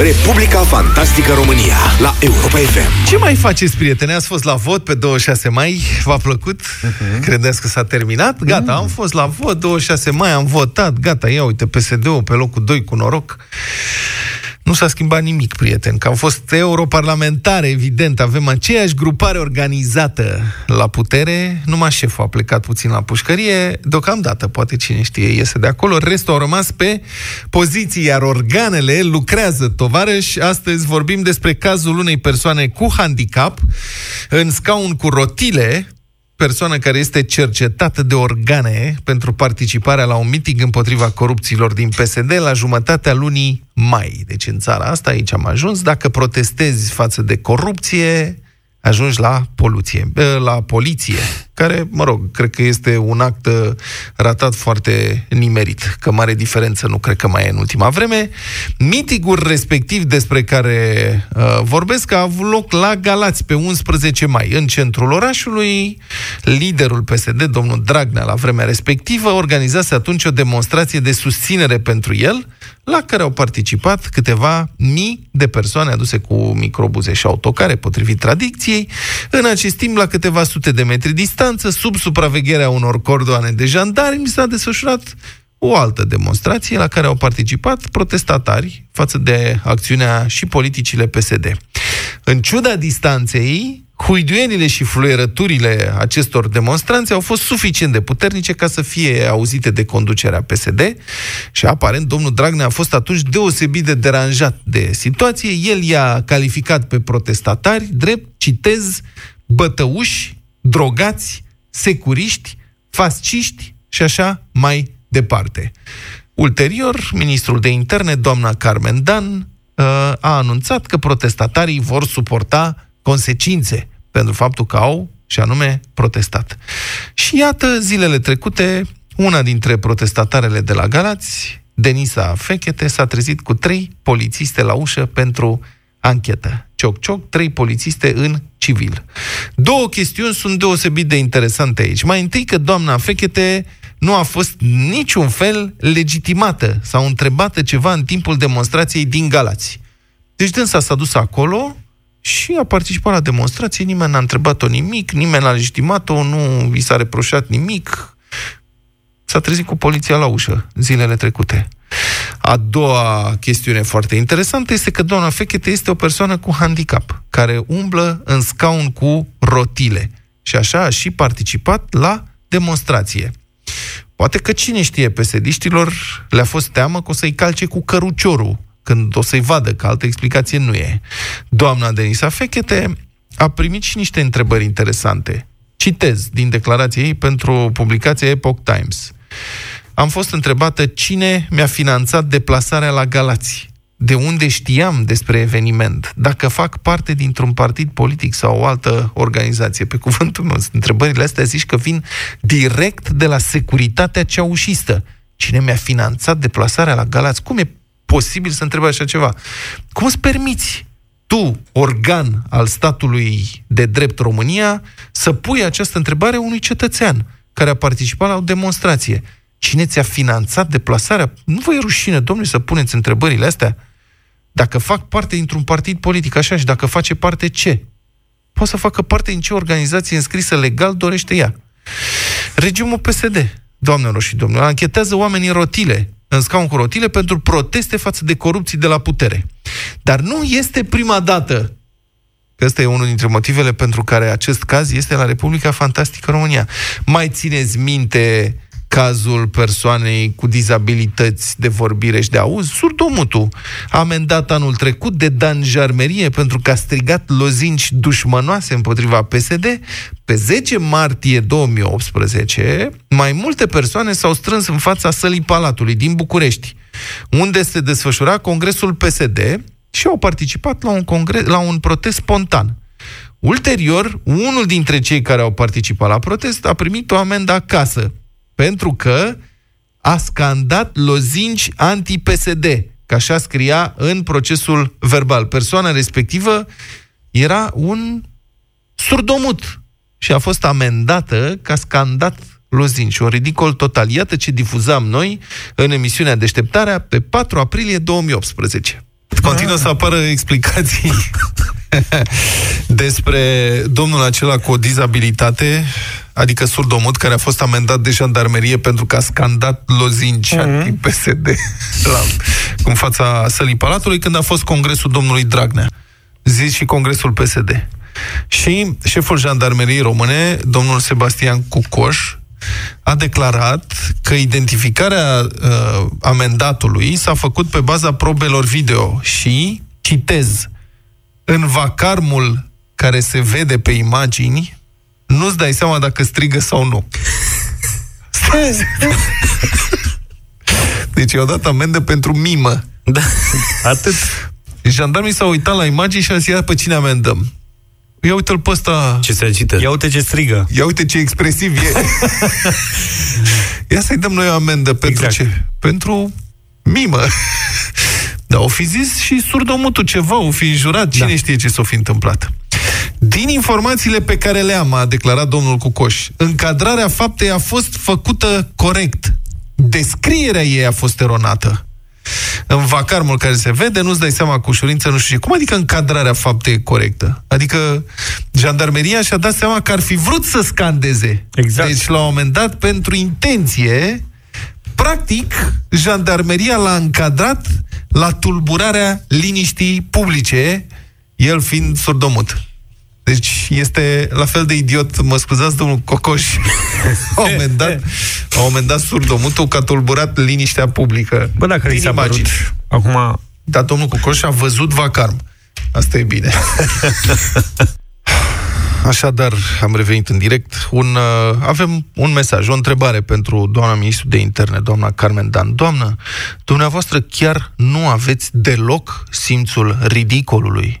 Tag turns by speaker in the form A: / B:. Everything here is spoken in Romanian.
A: Republica Fantastică România la Europa FM.
B: Ce mai faceți, prieteni? Ați fost la vot pe 26 mai? V-a plăcut? Uh-huh. Credeți că s-a terminat? Gata, uh-huh. am fost la vot, 26 mai am votat, gata, ia uite, PSD-ul pe locul 2 cu noroc. Nu s-a schimbat nimic, prieten, că au fost europarlamentare, evident, avem aceeași grupare organizată la putere, numai șeful a plecat puțin la pușcărie, deocamdată, poate cine știe, iese de acolo, restul au rămas pe poziții, iar organele lucrează, tovarăși. Astăzi vorbim despre cazul unei persoane cu handicap în scaun cu rotile, persoană care este cercetată de organe pentru participarea la un meeting împotriva corupțiilor din PSD la jumătatea lunii mai. Deci în țara asta, aici am ajuns, dacă protestezi față de corupție, ajungi la poluție, la poliție, care, mă rog, cred că este un act uh, ratat foarte nimerit, că mare diferență nu cred că mai e în ultima vreme. Mitigul respectiv despre care uh, vorbesc a avut loc la Galați pe 11 mai, în centrul orașului. Liderul PSD, domnul Dragnea, la vremea respectivă, organizase atunci o demonstrație de susținere pentru el, la care au participat câteva mii de persoane aduse cu microbuze și autocare, potrivit tradiției. În acest timp, la câteva sute de metri distanță, sub supravegherea unor cordoane de jandarmi, s-a desfășurat o altă demonstrație la care au participat protestatari față de acțiunea și politicile PSD. În ciuda distanței, huiduienile și fluierăturile acestor demonstranți au fost suficient de puternice ca să fie auzite de conducerea PSD și aparent domnul Dragnea a fost atunci deosebit de deranjat de situație. El i-a calificat pe protestatari drept, citez, bătăuși, drogați, securiști, fasciști și așa mai departe. Ulterior, ministrul de interne, doamna Carmen Dan, uh, a anunțat că protestatarii vor suporta consecințe pentru faptul că au, și anume, protestat. Și iată, zilele trecute, una dintre protestatarele de la Galați, Denisa Fechete, s-a trezit cu trei polițiste la ușă pentru anchetă. Cioc-cioc, trei polițiste în civil. Două chestiuni sunt deosebit de interesante aici. Mai întâi că doamna Fechete nu a fost niciun fel legitimată sau întrebată ceva în timpul demonstrației din Galați. Deci dânsa s-a dus acolo, și a participat la demonstrație, nimeni n-a întrebat-o nimic, nimeni n-a legitimat-o, nu i s-a reproșat nimic. S-a trezit cu poliția la ușă zilele trecute. A doua chestiune foarte interesantă este că doamna Fechete este o persoană cu handicap, care umblă în scaun cu rotile. Și așa a și participat la demonstrație. Poate că cine știe, pesediștilor le-a fost teamă că o să-i calce cu căruciorul când o să-i vadă, că altă explicație nu e. Doamna Denisa Fechete a primit și niște întrebări interesante. Citez din declarația ei pentru publicația Epoch Times. Am fost întrebată cine mi-a finanțat deplasarea la Galați. De unde știam despre eveniment? Dacă fac parte dintr-un partid politic sau o altă organizație? Pe cuvântul meu, întrebările astea zici că vin direct de la securitatea ceaușistă. Cine mi-a finanțat deplasarea la Galați? Cum e posibil să întrebi așa ceva. Cum îți permiți tu, organ al statului de drept România, să pui această întrebare unui cetățean care a participat la o demonstrație? Cine ți-a finanțat deplasarea? Nu vă e rușine, domnule, să puneți întrebările astea? Dacă fac parte dintr-un partid politic, așa, și dacă face parte ce? Poate să facă parte din ce organizație înscrisă legal dorește ea. Regimul PSD, doamnelor și domnilor, anchetează oamenii rotile în scaun cu rotile pentru proteste față de corupții de la putere. Dar nu este prima dată că ăsta e unul dintre motivele pentru care acest caz este la Republica Fantastică România. Mai țineți minte cazul persoanei cu dizabilități de vorbire și de auz, surdomutul, amendat anul trecut de Dan Jarmerie pentru că a strigat lozinci dușmănoase împotriva PSD, pe 10 martie 2018, mai multe persoane s-au strâns în fața sălii Palatului din București, unde se desfășura congresul PSD și au participat la un, congres, la un protest spontan. Ulterior, unul dintre cei care au participat la protest a primit o amendă acasă, pentru că a scandat lozinci anti-PSD, că așa scria în procesul verbal. Persoana respectivă era un surdomut și a fost amendată că a scandat lozinci. Un ridicol total. Iată ce difuzam noi în emisiunea Deșteptarea pe 4 aprilie 2018. Continuă să apară explicații despre domnul acela cu o dizabilitate, adică surdomut, care a fost amendat de jandarmerie pentru că a scandat lozinci mm-hmm. anti-PSD la, în fața sălii Palatului, când a fost congresul domnului Dragnea. Zis și congresul PSD. Și șeful jandarmeriei române, domnul Sebastian Cucoș, a declarat că identificarea uh, amendatului s-a făcut pe baza probelor video și, citez, în vacarmul care se vede pe imagini, nu-ți dai seama dacă strigă sau nu. deci i-au dat amendă pentru mimă.
C: Da, atât.
B: Jandarmii s-au uitat la imagini și au zis, pe cine amendăm? Ia uite-l pe ăsta.
C: Ce se agită.
D: Ia uite ce strigă.
B: Ia uite ce expresiv e. Ia să-i dăm noi o amendă. Pentru exact. ce? Pentru mimă. Da, o fi zis și surdomutul ceva, o fi jurat, cine da. știe ce s-o fi întâmplat. Din informațiile pe care le am, a declarat domnul Cucoș, încadrarea faptei a fost făcută corect. Descrierea ei a fost eronată în vacarmul care se vede, nu-ți dai seama cu ușurință, nu știu ce. Cum adică încadrarea faptei e corectă? Adică jandarmeria și-a dat seama că ar fi vrut să scandeze.
D: Exact.
B: Deci, la un moment dat, pentru intenție, practic, jandarmeria l-a încadrat la tulburarea liniștii publice, el fiind surdomut. Deci este la fel de idiot, mă scuzați, domnul Cocoș, la un moment dat, la un moment dat surdomutul că a tulburat liniștea publică.
D: Bă, dacă i s-a părut, acum...
B: Dar domnul Cocoș a văzut vacarm. Asta e bine. Așadar, am revenit în direct. Un, uh, avem un mesaj, o întrebare pentru doamna ministru de interne, doamna Carmen Dan. Doamnă, dumneavoastră chiar nu aveți deloc simțul ridicolului.